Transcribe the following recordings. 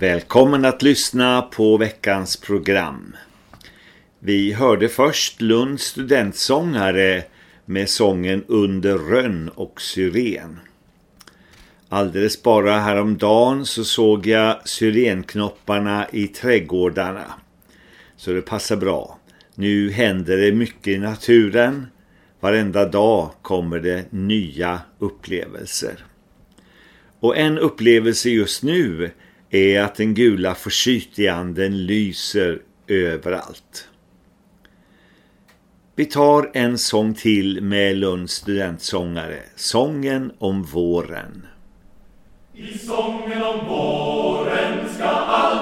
Välkommen att lyssna på veckans program. Vi hörde först Lunds studentsångare med sången Under rönn och syren. Alldeles bara häromdagen så såg jag syrenknopparna i trädgårdarna. Så det passar bra. Nu händer det mycket i naturen. Varenda dag kommer det nya upplevelser. Och en upplevelse just nu är att den gula försytianden lyser överallt. Vi tar en sång till med Lunds studentsångare, sången om våren. I sången om våren ska alla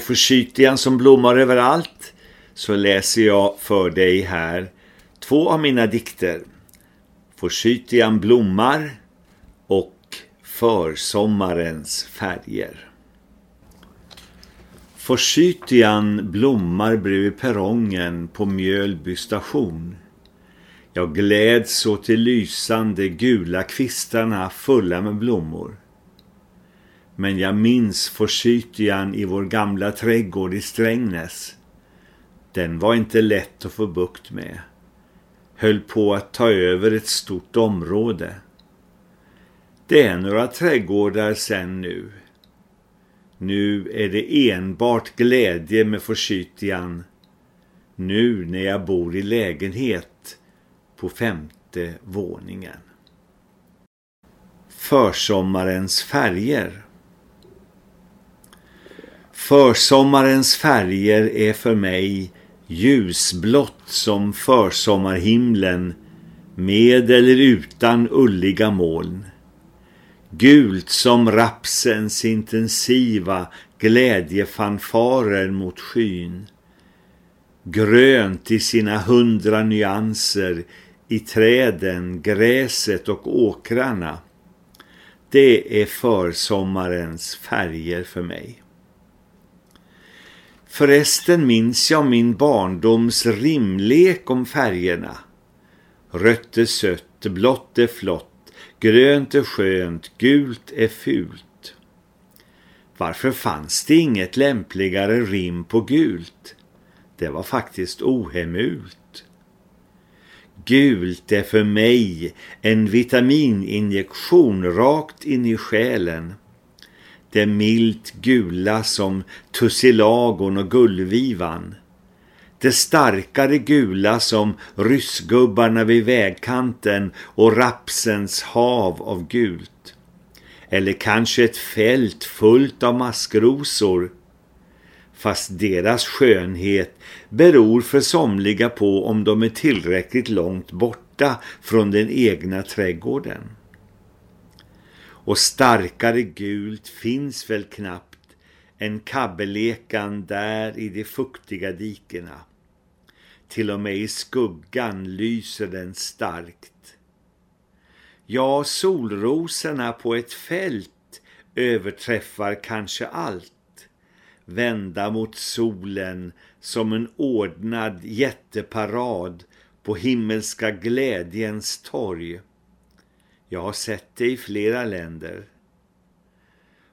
och försytian som blommar överallt, så läser jag för dig här två av mina dikter. Forsythian blommar och Försommarens färger. Forsytian blommar bredvid perrongen på Mjölby station. Jag gläds åt de lysande gula kvistarna fulla med blommor. Men jag minns forsytian i vår gamla trädgård i Strängnäs. Den var inte lätt att få bukt med. Höll på att ta över ett stort område. Det är några trädgårdar sen nu. Nu är det enbart glädje med forsytian. Nu när jag bor i lägenhet på femte våningen. Försommarens färger Försommarens färger är för mig ljusblått som försommarhimlen med eller utan ulliga moln. Gult som rapsens intensiva glädjefanfarer mot skyn. Grönt i sina hundra nyanser i träden, gräset och åkrarna. Det är försommarens färger för mig. Förresten minns jag min barndoms rimlek om färgerna. Rött är sött, blått är flott, grönt är skönt, gult är fult. Varför fanns det inget lämpligare rim på gult? Det var faktiskt ohemult. Gult är för mig en vitamininjektion rakt in i själen det milt gula som tussilagon och gullvivan. Det starkare gula som ryssgubbarna vid vägkanten och rapsens hav av gult. Eller kanske ett fält fullt av maskrosor. Fast deras skönhet beror för somliga på om de är tillräckligt långt borta från den egna trädgården och starkare gult finns väl knappt än kabbelekan där i de fuktiga dikena. Till och med i skuggan lyser den starkt. Ja, solrosorna på ett fält överträffar kanske allt. Vända mot solen som en ordnad jätteparad på himmelska glädjens torg. Jag har sett det i flera länder.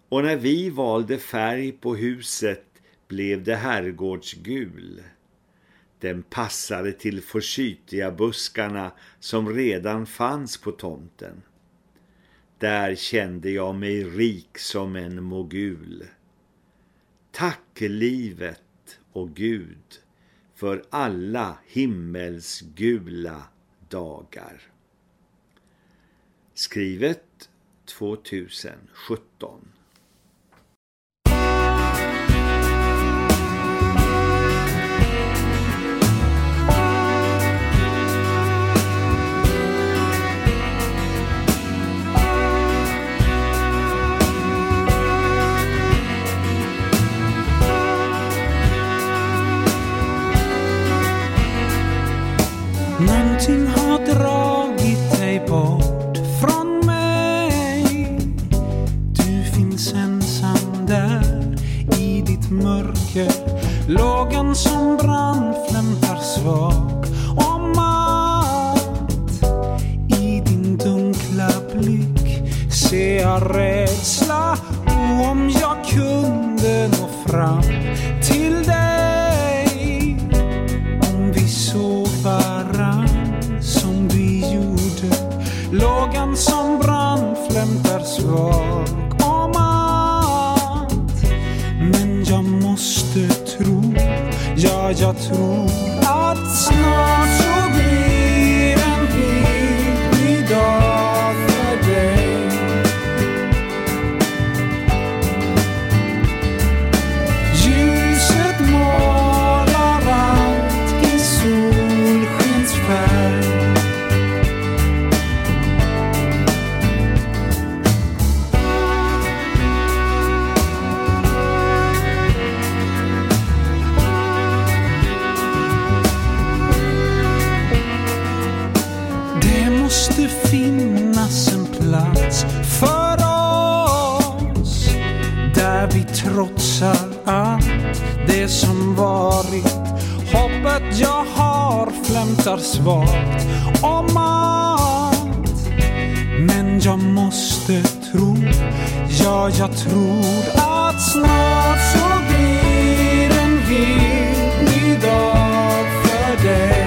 Och när vi valde färg på huset blev det herrgårdsgul. Den passade till försytiga buskarna som redan fanns på tomten. Där kände jag mig rik som en mogul. Tack livet och Gud för alla himmelsgula dagar. Skrivet 2017. Mörker Lågan som brann flämtar svag. Och matt I din dunkla blick. Ser jag rädsla och om jag kunde nå fram till dig. Om vi såg varann som vi gjorde. Lågan som brann flämtar svag. Ja jag måste finnas en plats för oss där vi trotsar allt det som varit. Hoppet jag har flämtar svagt om allt. Men jag måste tro, ja jag tror att snart så blir en helt ny dag för dig.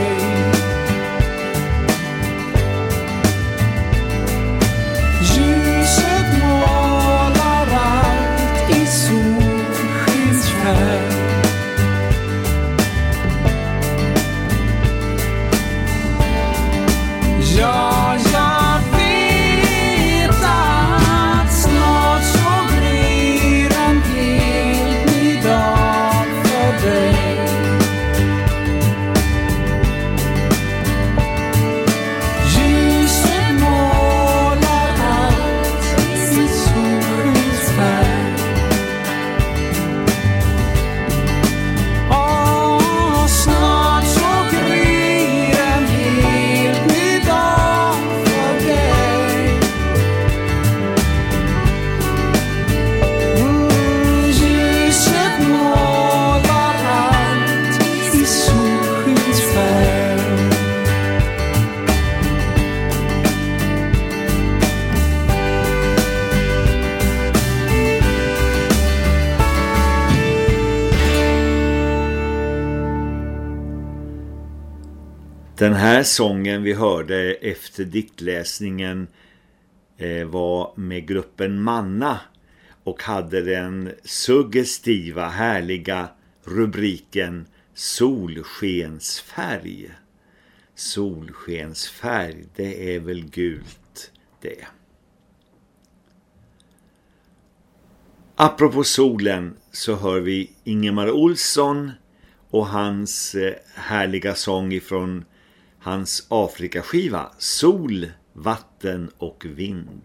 Den här sången vi hörde efter diktläsningen eh, var med gruppen Manna och hade den suggestiva, härliga rubriken Solskensfärg. Solskensfärg, det är väl gult det. Apropå solen så hör vi Ingemar Olsson och hans eh, härliga sång ifrån hans Afrikaskiva Sol, vatten och vind.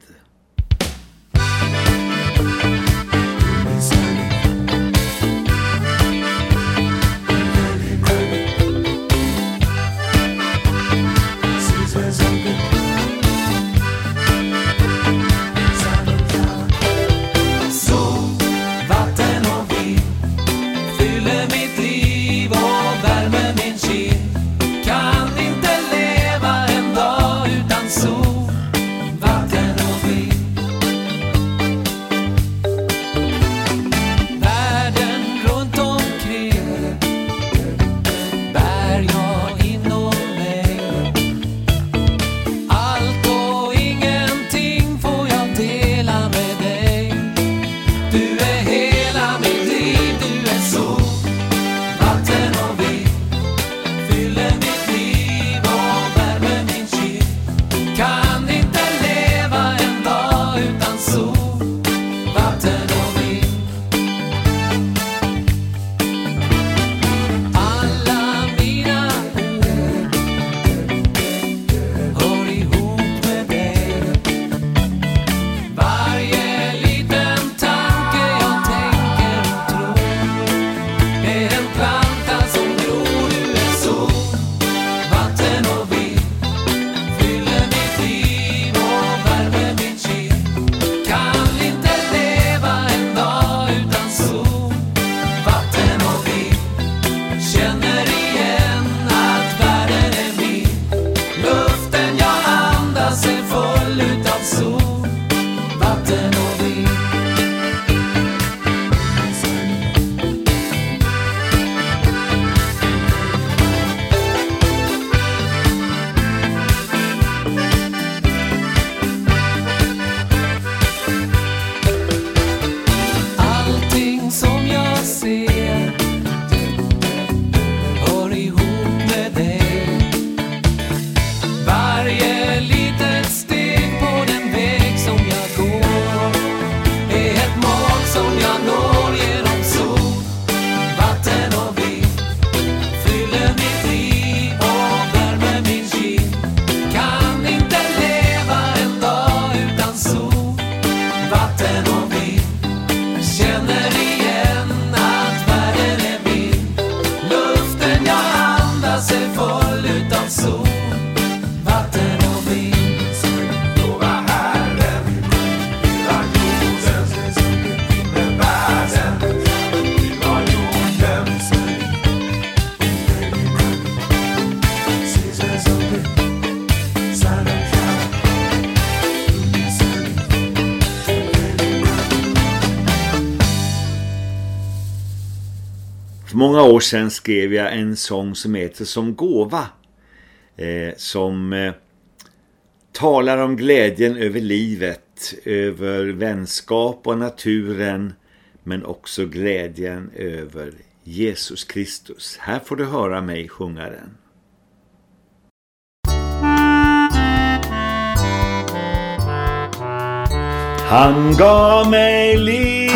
År sedan skrev jag en sång som heter Som gåva. Eh, som eh, talar om glädjen över livet, över vänskap och naturen men också glädjen över Jesus Kristus. Här får du höra mig sjunga den. Han gav mig livet,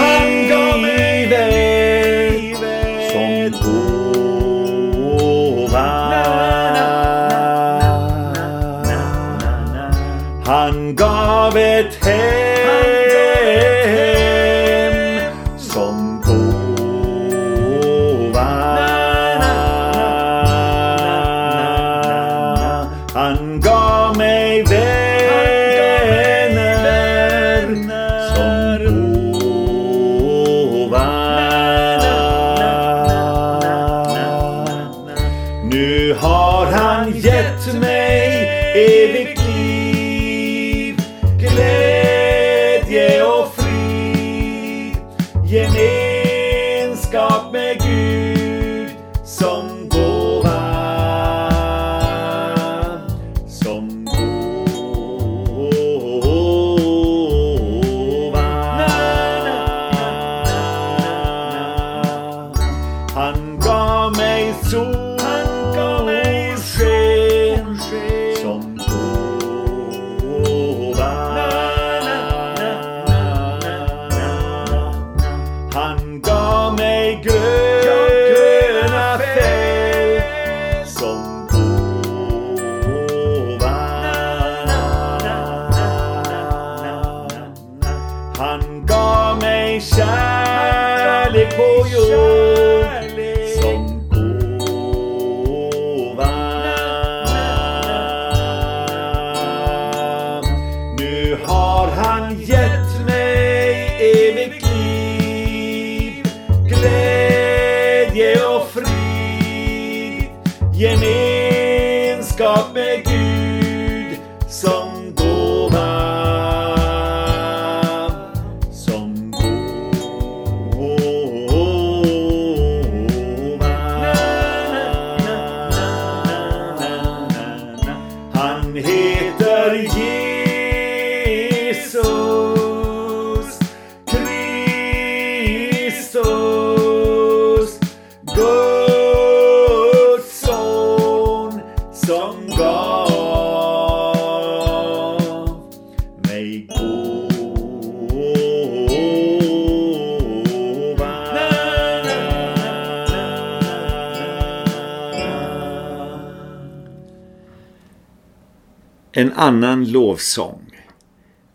annan lovsång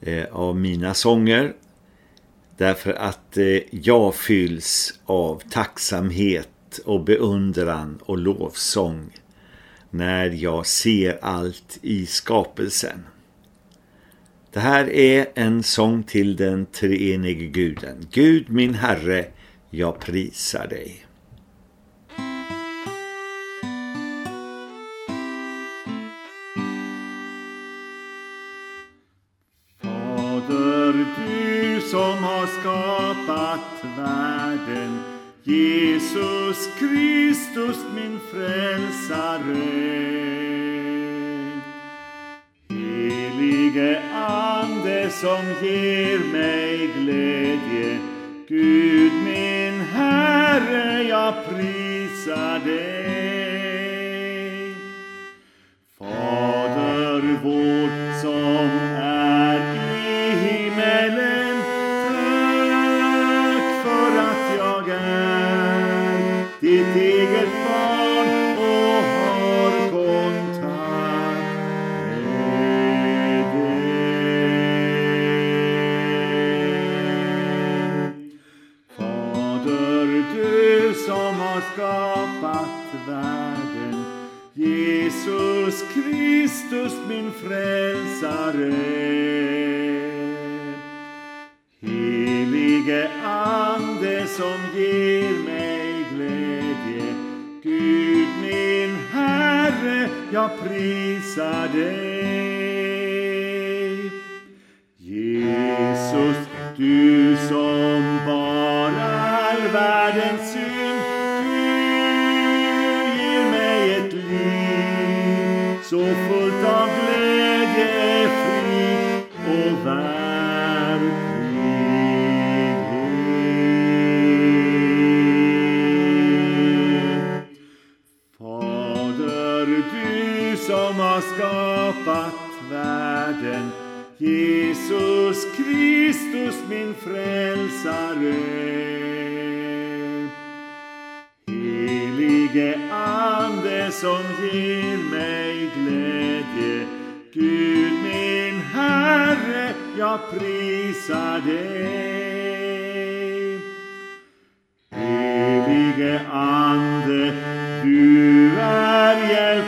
eh, av mina sånger därför att eh, jag fylls av tacksamhet och beundran och lovsång när jag ser allt i skapelsen. Det här är en sång till den treenige guden. Gud min Herre, jag prisar dig. Jesus Kristus min frälsare. Helige Ande som ger mig glädje. Gud min Herre, jag prisar dig.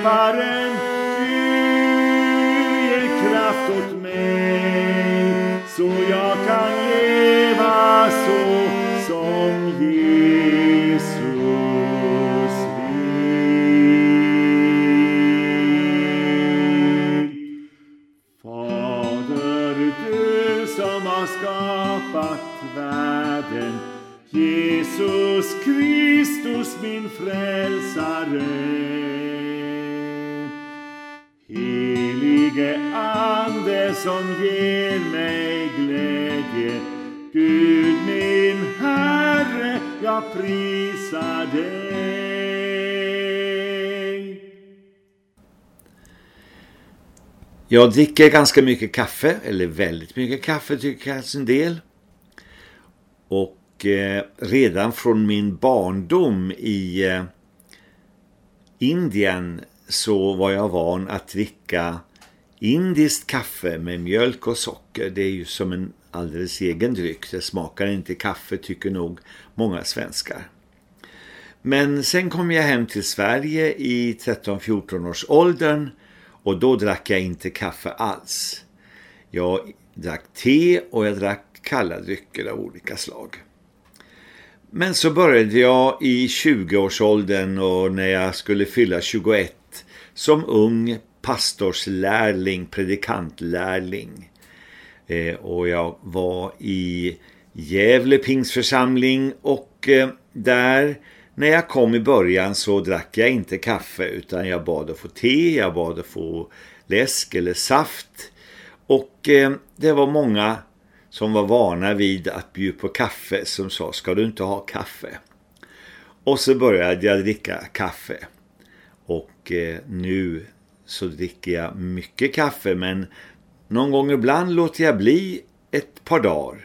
Hjälparen. Du ger kraft åt mig så jag Jag dricker ganska mycket kaffe, eller väldigt mycket kaffe tycker jag en del. Och eh, redan från min barndom i eh, Indien så var jag van att dricka indiskt kaffe med mjölk och socker. Det är ju som en alldeles egen dryck. Det smakar inte kaffe tycker nog många svenskar. Men sen kom jag hem till Sverige i 13-14 års åldern och då drack jag inte kaffe alls. Jag drack te och jag drack kalla drycker av olika slag. Men så började jag i 20-årsåldern och när jag skulle fylla 21 som ung pastorslärling, predikantlärling. Eh, och jag var i Gävle pingsförsamling och eh, där när jag kom i början så drack jag inte kaffe utan jag bad att få te, jag bad att få läsk eller saft. Och eh, det var många som var vana vid att bjuda på kaffe som sa ska du inte ha kaffe? Och så började jag dricka kaffe. Och eh, nu så dricker jag mycket kaffe men någon gång ibland låter jag bli ett par dagar.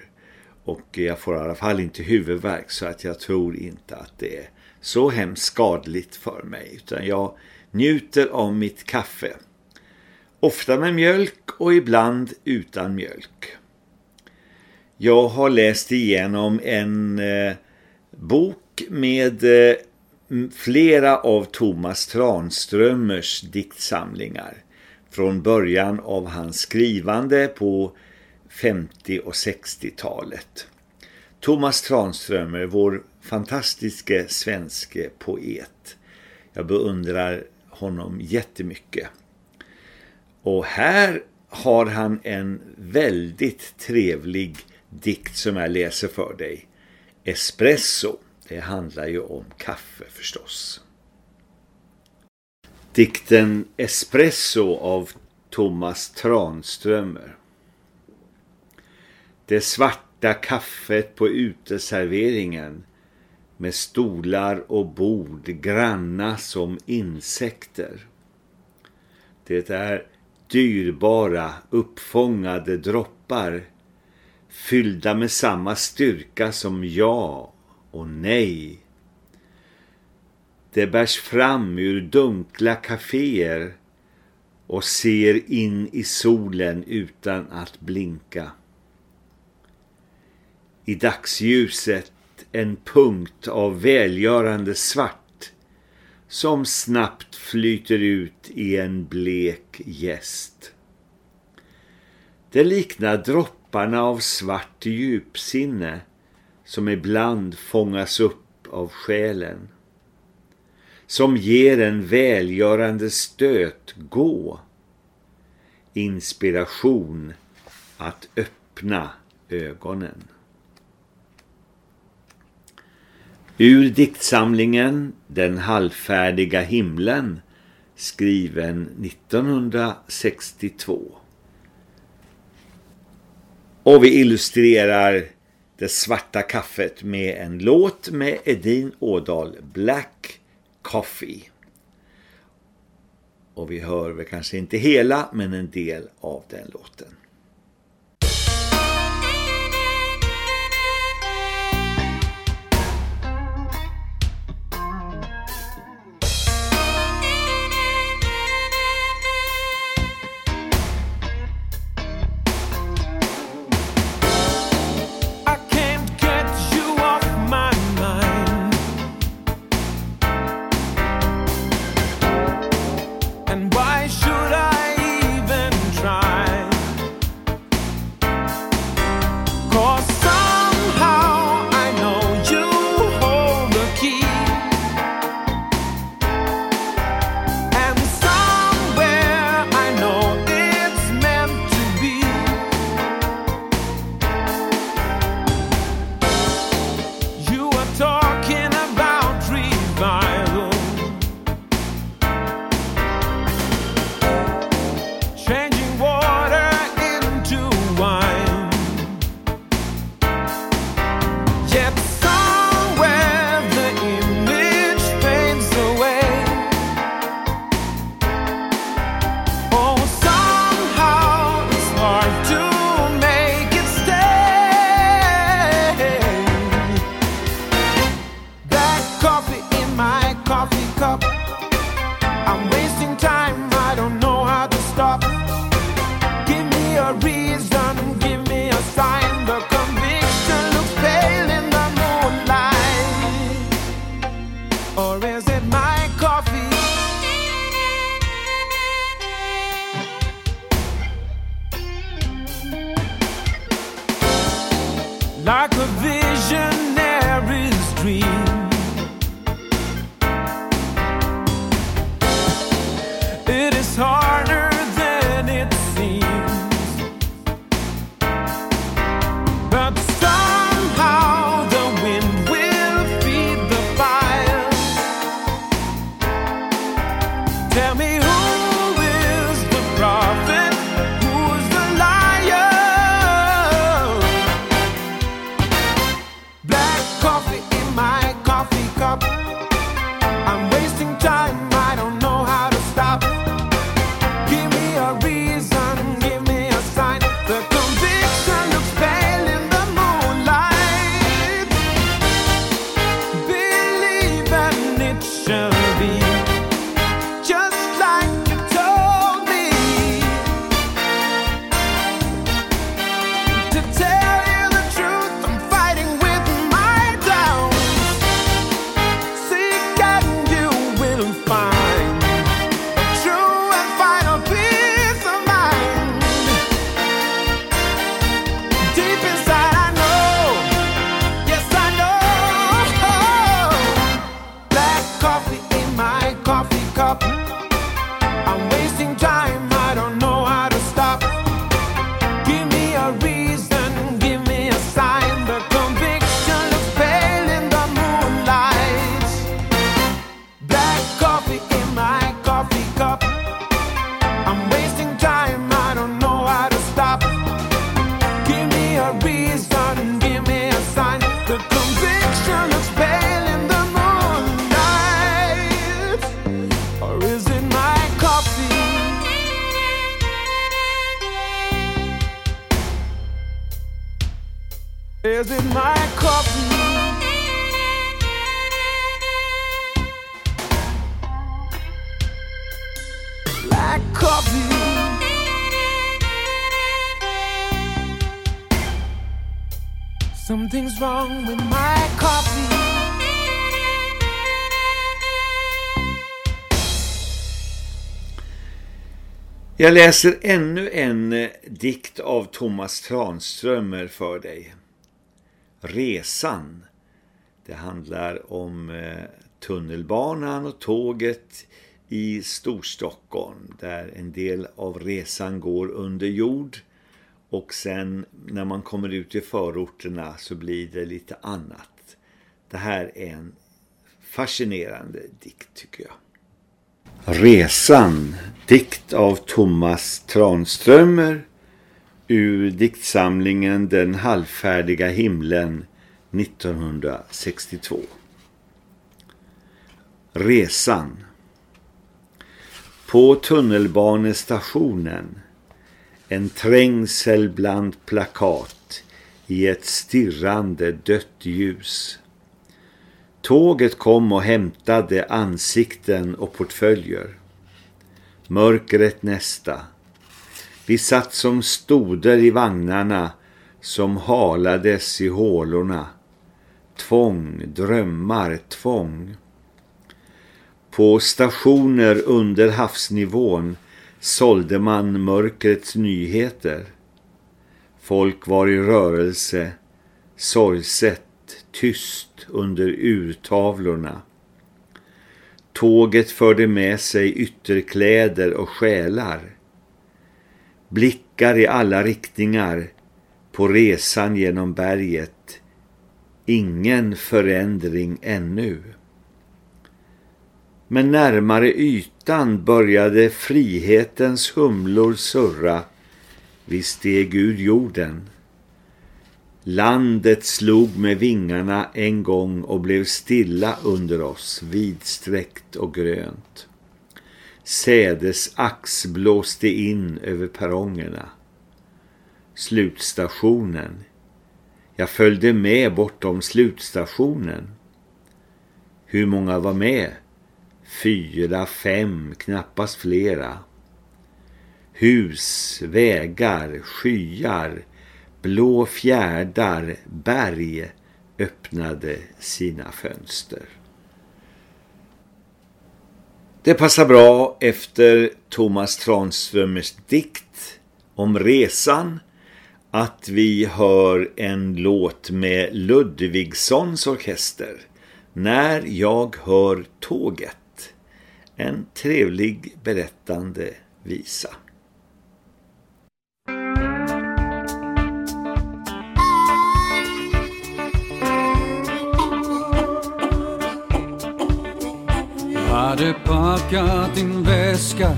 Och jag får i alla fall inte huvudvärk så att jag tror inte att det är så hemskt skadligt för mig. Utan jag njuter av mitt kaffe. Ofta med mjölk och ibland utan mjölk. Jag har läst igenom en eh, bok med eh, flera av Thomas Tranströmers diktsamlingar från början av hans skrivande på 50- och 60-talet. Thomas Tranströmer, vår fantastiske svenske poet. Jag beundrar honom jättemycket. Och här har han en väldigt trevlig dikt som jag läser för dig. Espresso, det handlar ju om kaffe förstås. Dikten Espresso av Thomas Tranströmer. Det svarta kaffet på uteserveringen med stolar och bord granna som insekter. Det är dyrbara uppfångade droppar fyllda med samma styrka som ja och nej. Det bärs fram ur dunkla kaféer och ser in i solen utan att blinka. I dagsljuset en punkt av välgörande svart som snabbt flyter ut i en blek gäst. Det liknar dropparna av svart djupsinne som ibland fångas upp av själen. Som ger en välgörande stöt gå. Inspiration att öppna ögonen. Ur diktsamlingen Den halvfärdiga himlen skriven 1962. Och vi illustrerar det svarta kaffet med en låt med Edin Ådal, Black Coffee. Och vi hör väl kanske inte hela men en del av den låten. Wrong with my coffee. Jag läser ännu en eh, dikt av Thomas Tranströmer för dig. Resan. Det handlar om eh, tunnelbanan och tåget i Storstockholm där en del av resan går under jord och sen när man kommer ut i förorterna så blir det lite annat. Det här är en fascinerande dikt tycker jag. Resan, dikt av Thomas Tranströmer ur diktsamlingen Den halvfärdiga himlen 1962. Resan På tunnelbanestationen en trängsel bland plakat i ett stirrande dött ljus. Tåget kom och hämtade ansikten och portföljer. Mörkret nästa. Vi satt som stoder i vagnarna som halades i hålorna. Tvång, drömmar, tvång. På stationer under havsnivån sålde man mörkrets nyheter. Folk var i rörelse, sorgset, tyst under urtavlorna. Tåget förde med sig ytterkläder och själar. Blickar i alla riktningar på resan genom berget. Ingen förändring ännu. Men närmare ytan började frihetens humlor surra. Vi steg ur jorden. Landet slog med vingarna en gång och blev stilla under oss, vidsträckt och grönt. Sädesax blåste in över perrongerna. Slutstationen. Jag följde med bortom slutstationen. Hur många var med? Fyra, fem, knappast flera. Hus, vägar, skyar, blå fjärdar, berg öppnade sina fönster. Det passar bra efter Thomas Tranströmers dikt om resan att vi hör en låt med Ludvigssons orkester När jag hör tåget. En trevlig berättande visa. hade packat din väska.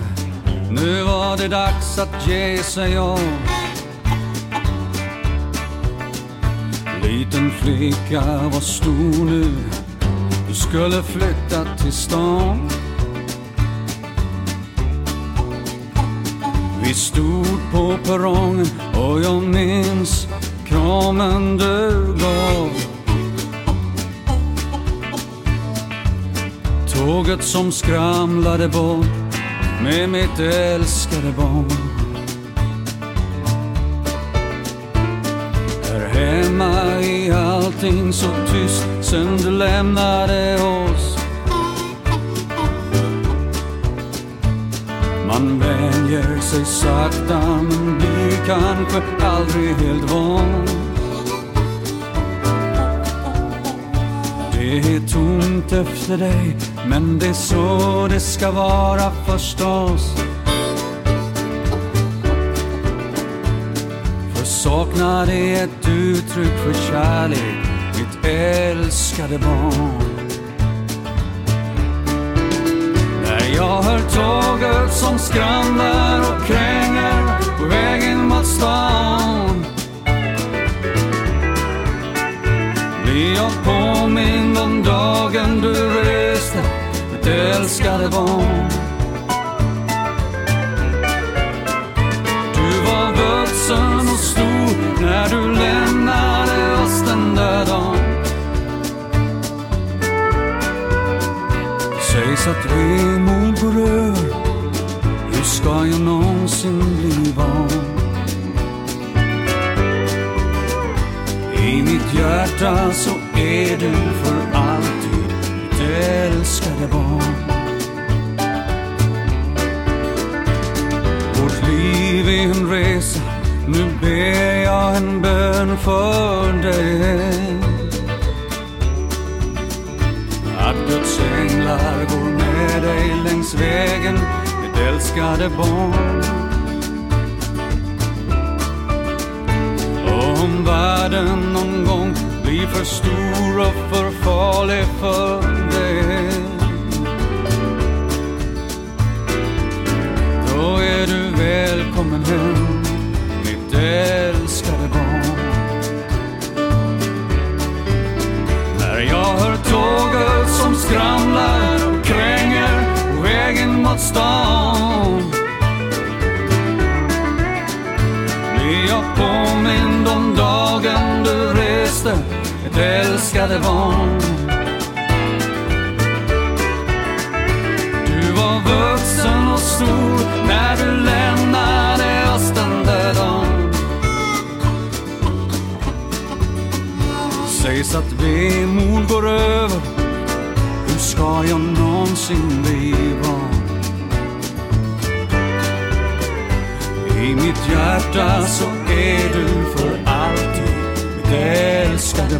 Nu var det dags att ge sig av. Liten flicka var stor nu. Du skulle flytta till stan. Vi stod på perrongen och jag minns kramen du gav Tåget som skramlade bort med mitt älskade barn. Här hemma är allting så tyst sen du lämnade oss. Man vänjer sig sakta men blir kanske aldrig helt van. Det är tomt efter dig men det är så det ska vara förstås För saknad är ett uttryck för kärlek Mitt älskade barn jag hör tåget som skramlar och kränger. Hjärta så är du för alltid mitt älskade barn. Vårt liv är en resa, nu ber jag en bön för dig. Att Guds änglar går med dig längs vägen, mitt älskade barn. om världen någon gång för stor och för farlig för dig. Då är du välkommen hem, mitt älskade barn. När jag hör tåget som skramlar och kränger på vägen mot stan ett älskade barn. Du var vuxen och stor när du lämnade oss den där dagen. Sägs att vemod går över, hur ska jag någonsin bli van? I mitt hjärta så är du för mitt älskade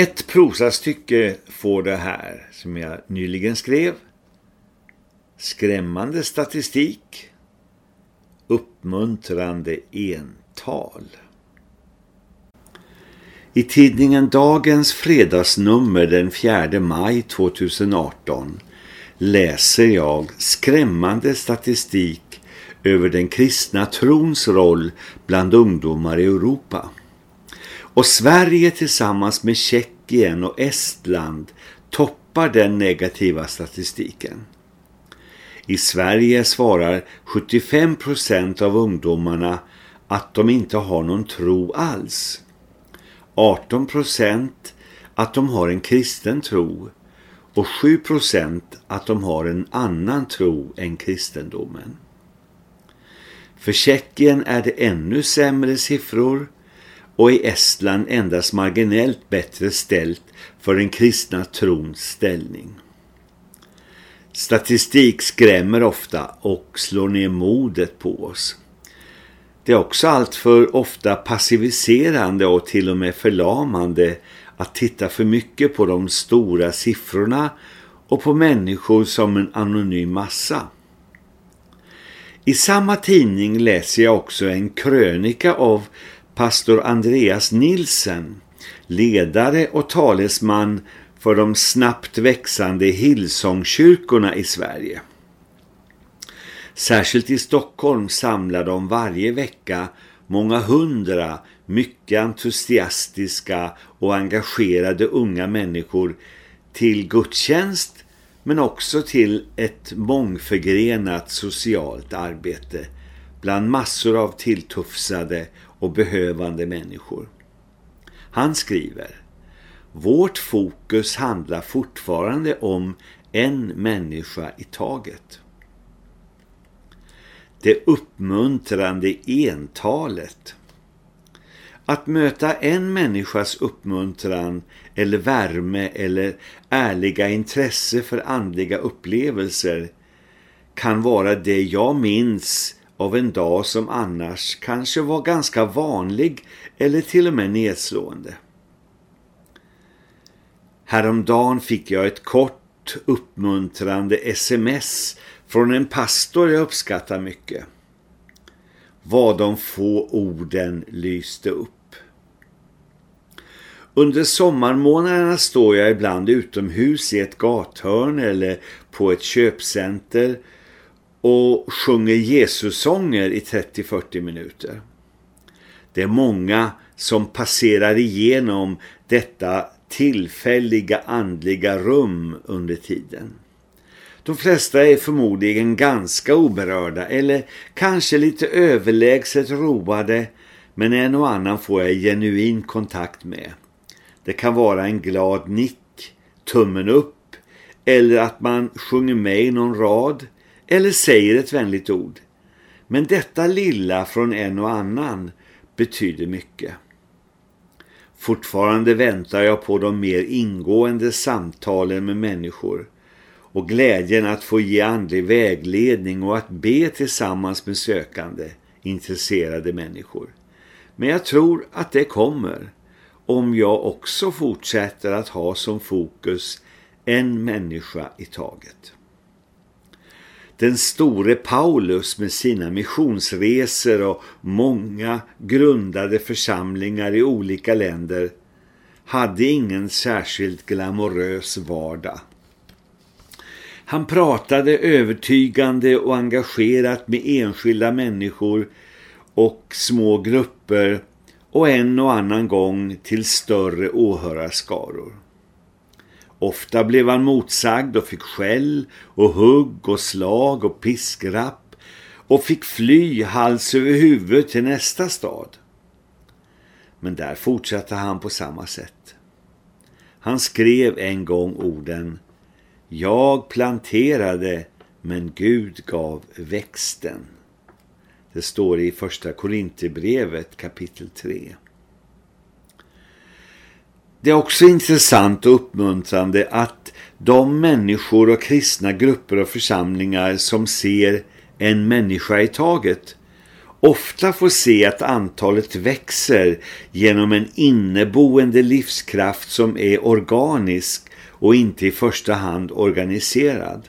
Ett prosastycke får det här som jag nyligen skrev. Skrämmande statistik. Uppmuntrande ental. I tidningen Dagens fredagsnummer den 4 maj 2018 läser jag skrämmande statistik över den kristna trons roll bland ungdomar i Europa. Och Sverige tillsammans med Tjeckien och Estland toppar den negativa statistiken. I Sverige svarar 75% av ungdomarna att de inte har någon tro alls. 18% att de har en kristen tro och 7% att de har en annan tro än kristendomen. För Tjeckien är det ännu sämre siffror och i Estland endast marginellt bättre ställt för den kristna trons ställning. Statistik skrämmer ofta och slår ner modet på oss. Det är också allt för ofta passiviserande och till och med förlamande att titta för mycket på de stora siffrorna och på människor som en anonym massa. I samma tidning läser jag också en krönika av pastor Andreas Nilsen, ledare och talesman för de snabbt växande Hillsongkyrkorna i Sverige. Särskilt i Stockholm samlar de varje vecka många hundra mycket entusiastiska och engagerade unga människor till gudstjänst men också till ett mångförgrenat socialt arbete bland massor av tilltufsade och behövande människor. Han skriver Vårt fokus handlar fortfarande om en människa i taget. Det uppmuntrande entalet. Att möta en människas uppmuntran eller värme eller ärliga intresse för andliga upplevelser kan vara det jag minns av en dag som annars kanske var ganska vanlig eller till och med nedslående. Häromdagen fick jag ett kort uppmuntrande sms från en pastor jag uppskattar mycket. Vad de få orden lyste upp. Under sommarmånaderna står jag ibland utomhus i ett gathörn eller på ett köpcenter och sjunger Jesussånger i 30-40 minuter. Det är många som passerar igenom detta tillfälliga andliga rum under tiden. De flesta är förmodligen ganska oberörda eller kanske lite överlägset roade men en och annan får jag genuin kontakt med. Det kan vara en glad nick, tummen upp eller att man sjunger med i någon rad eller säger ett vänligt ord. Men detta lilla från en och annan betyder mycket. Fortfarande väntar jag på de mer ingående samtalen med människor och glädjen att få ge andlig vägledning och att be tillsammans med sökande, intresserade människor. Men jag tror att det kommer om jag också fortsätter att ha som fokus en människa i taget. Den store Paulus med sina missionsresor och många grundade församlingar i olika länder hade ingen särskilt glamorös vardag. Han pratade övertygande och engagerat med enskilda människor och små grupper och en och annan gång till större åhörarskaror. Ofta blev han motsagd och fick skäll och hugg och slag och piskrapp och fick fly hals över huvud till nästa stad. Men där fortsatte han på samma sätt. Han skrev en gång orden Jag planterade men Gud gav växten. Det står i första Korinthierbrevet kapitel 3. Det är också intressant och uppmuntrande att de människor och kristna grupper och församlingar som ser en människa i taget ofta får se att antalet växer genom en inneboende livskraft som är organisk och inte i första hand organiserad.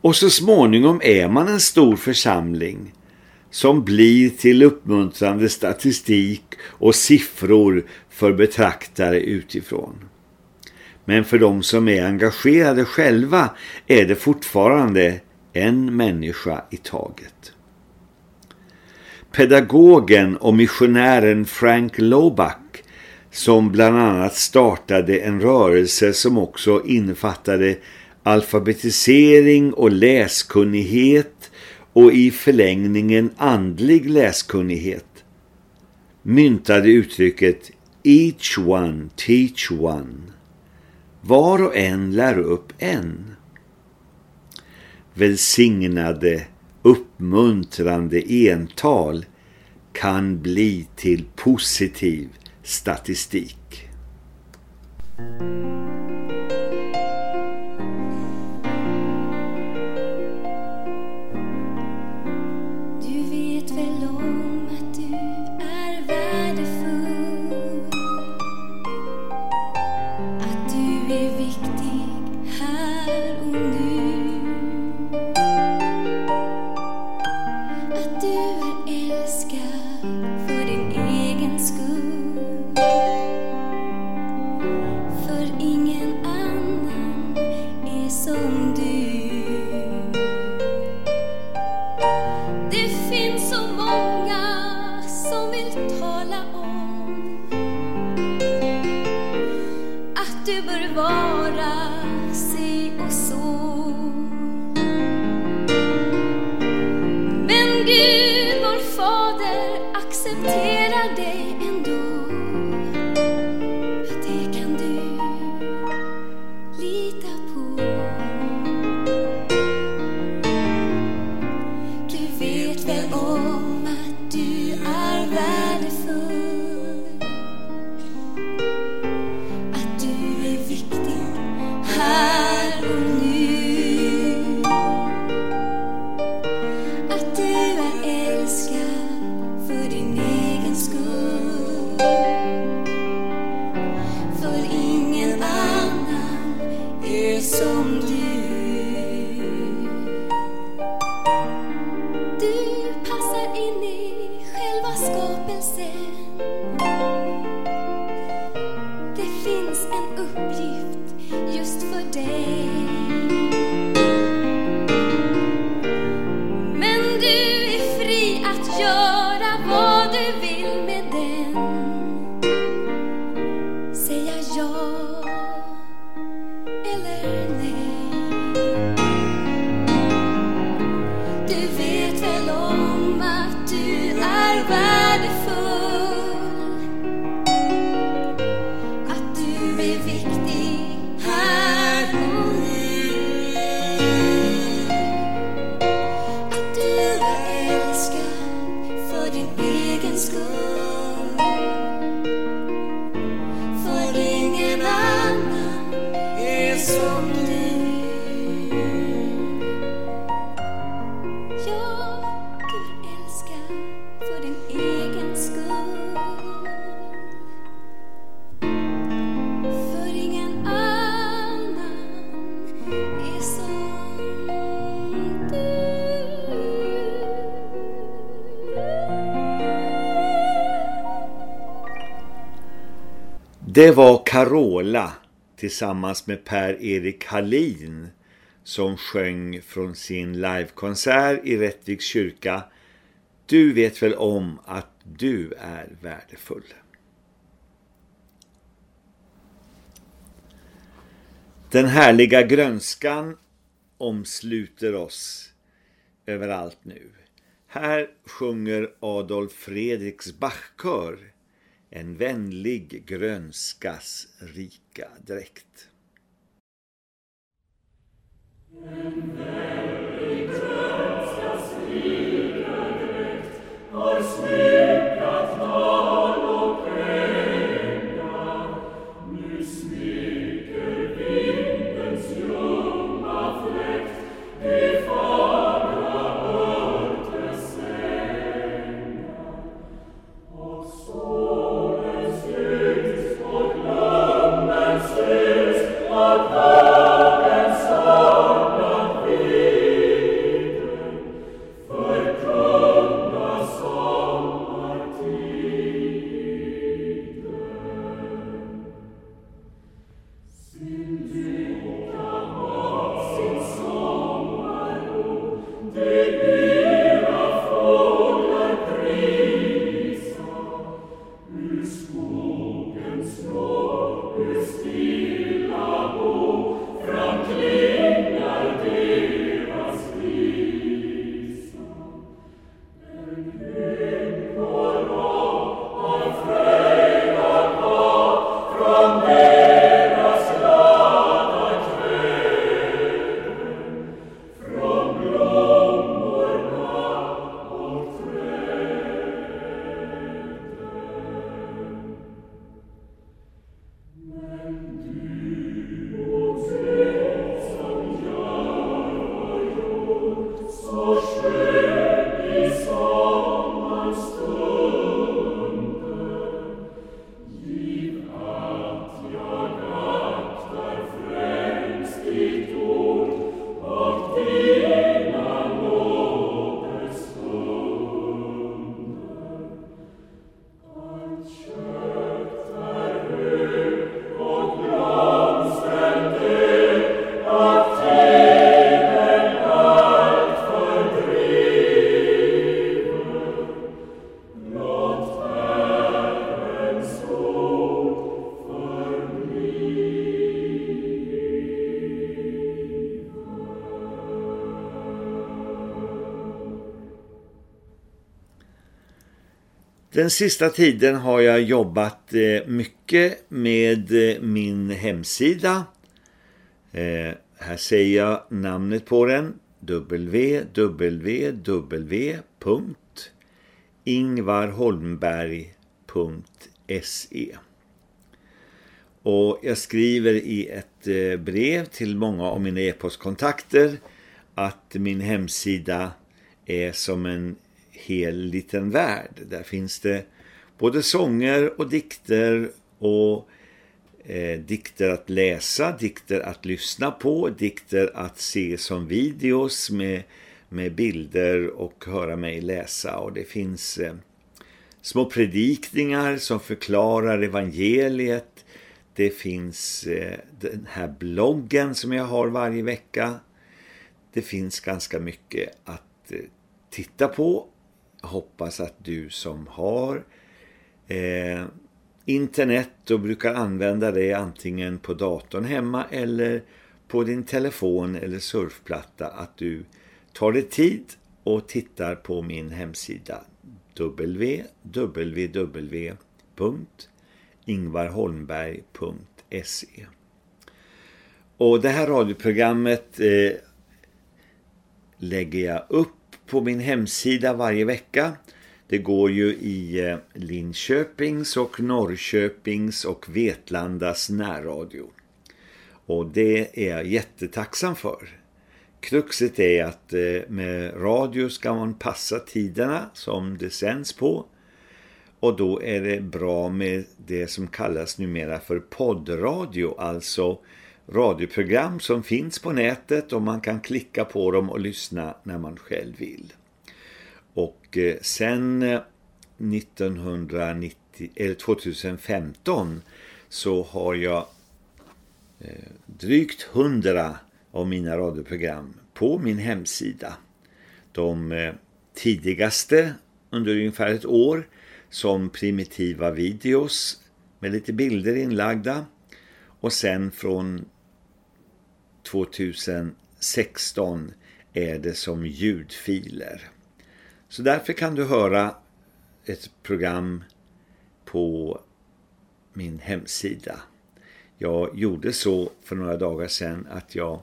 Och så småningom är man en stor församling som blir till uppmuntrande statistik och siffror för betraktare utifrån. Men för de som är engagerade själva är det fortfarande en människa i taget. Pedagogen och missionären Frank Loback som bland annat startade en rörelse som också innefattade alfabetisering och läskunnighet och i förlängningen andlig läskunnighet myntade uttrycket Each one teach one. Var och en lär upp en. Välsignade, uppmuntrande ental kan bli till positiv statistik. Det var Carola tillsammans med Per-Erik Hallin som sjöng från sin livekonsert i Rättviks kyrka Du vet väl om att du är värdefull. Den härliga grönskan omsluter oss överallt nu. Här sjunger Adolf Fredriks Bachkör en vänlig grönskas rika dräkt. En vänlig grönskas rika dräkt har snö Den sista tiden har jag jobbat eh, mycket med eh, min hemsida. Eh, här säger jag namnet på den. www.ingvarholmberg.se Och jag skriver i ett brev till många av mina e-postkontakter att min hemsida är som en hel liten värld. Där finns det både sånger och dikter och eh, dikter att läsa, dikter att lyssna på, dikter att se som videos med, med bilder och höra mig läsa. Och det finns eh, små predikningar som förklarar evangeliet. Det finns eh, den här bloggen som jag har varje vecka. Det finns ganska mycket att eh, titta på. Jag hoppas att du som har eh, internet och brukar använda det antingen på datorn hemma eller på din telefon eller surfplatta att du tar dig tid och tittar på min hemsida www.ingvarholmberg.se Och det här radioprogrammet eh, lägger jag upp på min hemsida varje vecka. Det går ju i eh, Linköpings och Norrköpings och Vetlandas närradio. Och det är jag jättetacksam för. Kruxet är att eh, med radio ska man passa tiderna som det sänds på. Och då är det bra med det som kallas numera för poddradio, alltså radioprogram som finns på nätet och man kan klicka på dem och lyssna när man själv vill. Och eh, sen eh, 1990, eller 2015 så har jag eh, drygt 100 av mina radioprogram på min hemsida. De tidigaste under ungefär ett år som primitiva videos med lite bilder inlagda och sen från 2016 är det som ljudfiler. Så därför kan du höra ett program på min hemsida. Jag gjorde så för några dagar sedan att jag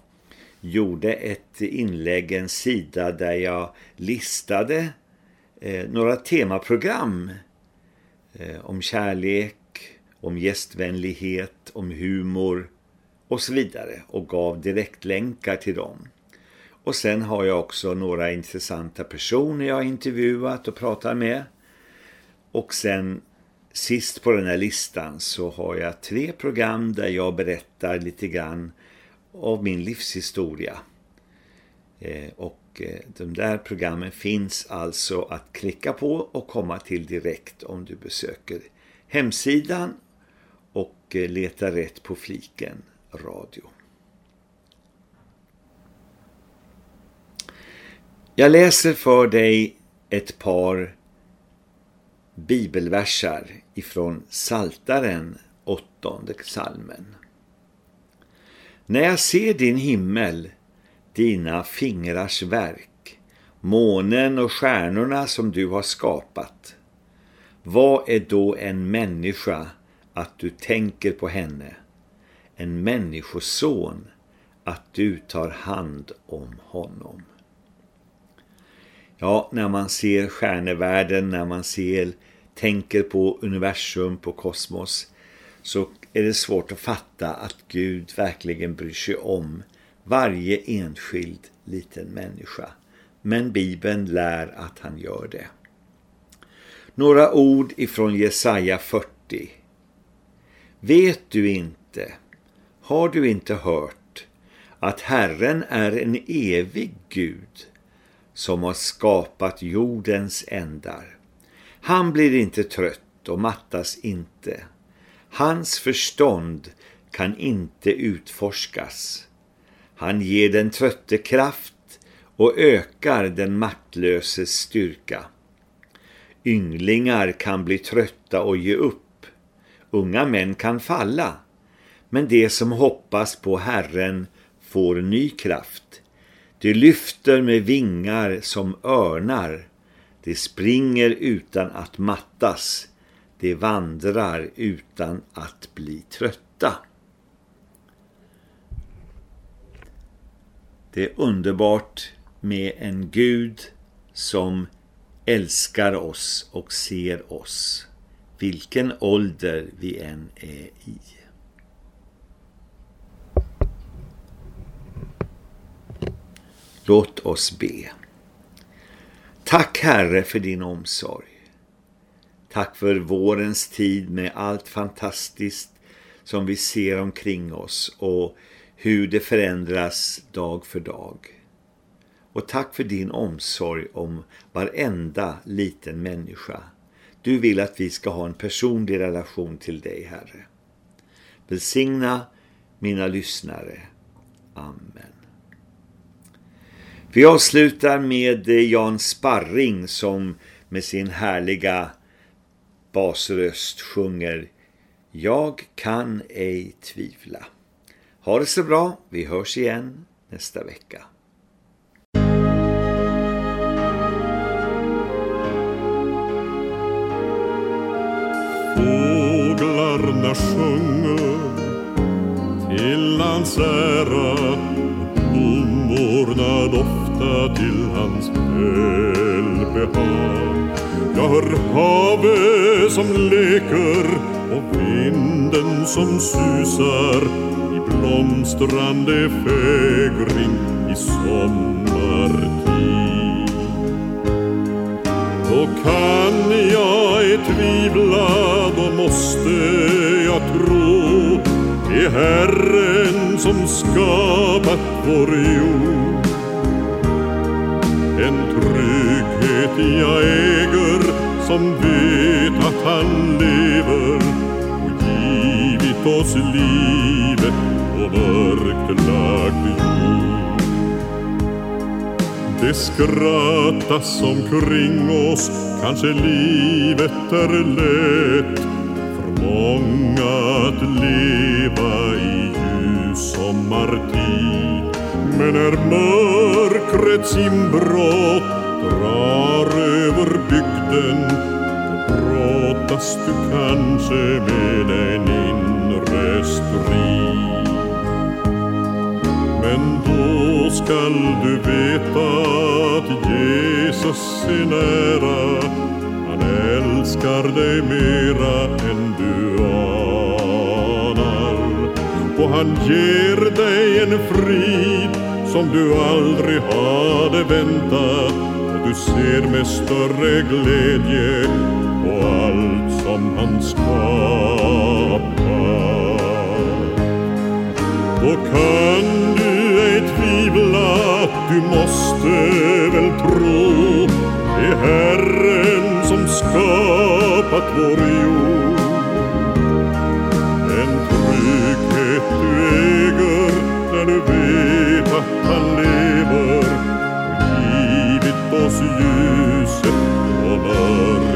gjorde ett inlägg, en sida där jag listade eh, några temaprogram eh, om kärlek, om gästvänlighet, om humor och så vidare och gav direktlänkar till dem. Och sen har jag också några intressanta personer jag har intervjuat och pratat med. Och sen sist på den här listan så har jag tre program där jag berättar lite grann av min livshistoria. Eh, och eh, de där programmen finns alltså att klicka på och komma till direkt om du besöker hemsidan och eh, letar rätt på fliken radio. Jag läser för dig ett par bibelversar ifrån Saltaren, åttonde salmen. När jag ser din himmel, dina fingrars verk, månen och stjärnorna som du har skapat, vad är då en människa att du tänker på henne? En människoson att du tar hand om honom. Ja, när man ser stjärnevärlden, när man ser, tänker på universum, på kosmos, så är det svårt att fatta att Gud verkligen bryr sig om varje enskild liten människa. Men Bibeln lär att han gör det. Några ord ifrån Jesaja 40. Vet du inte, har du inte hört att Herren är en evig Gud som har skapat jordens ändar. Han blir inte trött och mattas inte. Hans förstånd kan inte utforskas. Han ger den trötte kraft och ökar den maktlöses styrka. Ynglingar kan bli trötta och ge upp. Unga män kan falla. Men de som hoppas på Herren får ny kraft. De lyfter med vingar som örnar. De springer utan att mattas. De vandrar utan att bli trötta. Det är underbart med en Gud som älskar oss och ser oss. Vilken ålder vi än är i. Låt oss be. Tack Herre för din omsorg. Tack för vårens tid med allt fantastiskt som vi ser omkring oss och hur det förändras dag för dag. Och tack för din omsorg om varenda liten människa. Du vill att vi ska ha en personlig relation till dig, Herre. Välsigna mina lyssnare. Amen. Vi avslutar med eh, Jan Sparring som med sin härliga basröst sjunger Jag kan ej tvivla. Ha det så bra, vi hörs igen nästa vecka. Fåglarna sjunger till hans ära Blommorna doftar till hans välbehag. Jag hör havet som leker och vinden som susar i blomstrande fägring i sommartid. Då kan jag ej tvivla, då måste jag tro Det är Herren som skapat vår jord. En trygghet jag äger som vet att han lever och givit oss livet på mörklagd jord det skrattas omkring oss, kanske livet är lätt för många att leva i ljus sommartid. Men när mörkrets inbrott drar över bygden, då du kanske med en inre strid. Men då skall du veta att Jesus är nära. Han älskar dig mera än du anar. Och han ger dig en frid som du aldrig hade väntat och du ser med större glädje på allt som han skapat. Då kan du ej tvivla, du måste väl tro det är Herren som skapat vår jord. En trygghet du äger när du vet han lever och givit oss ljuset och mörkret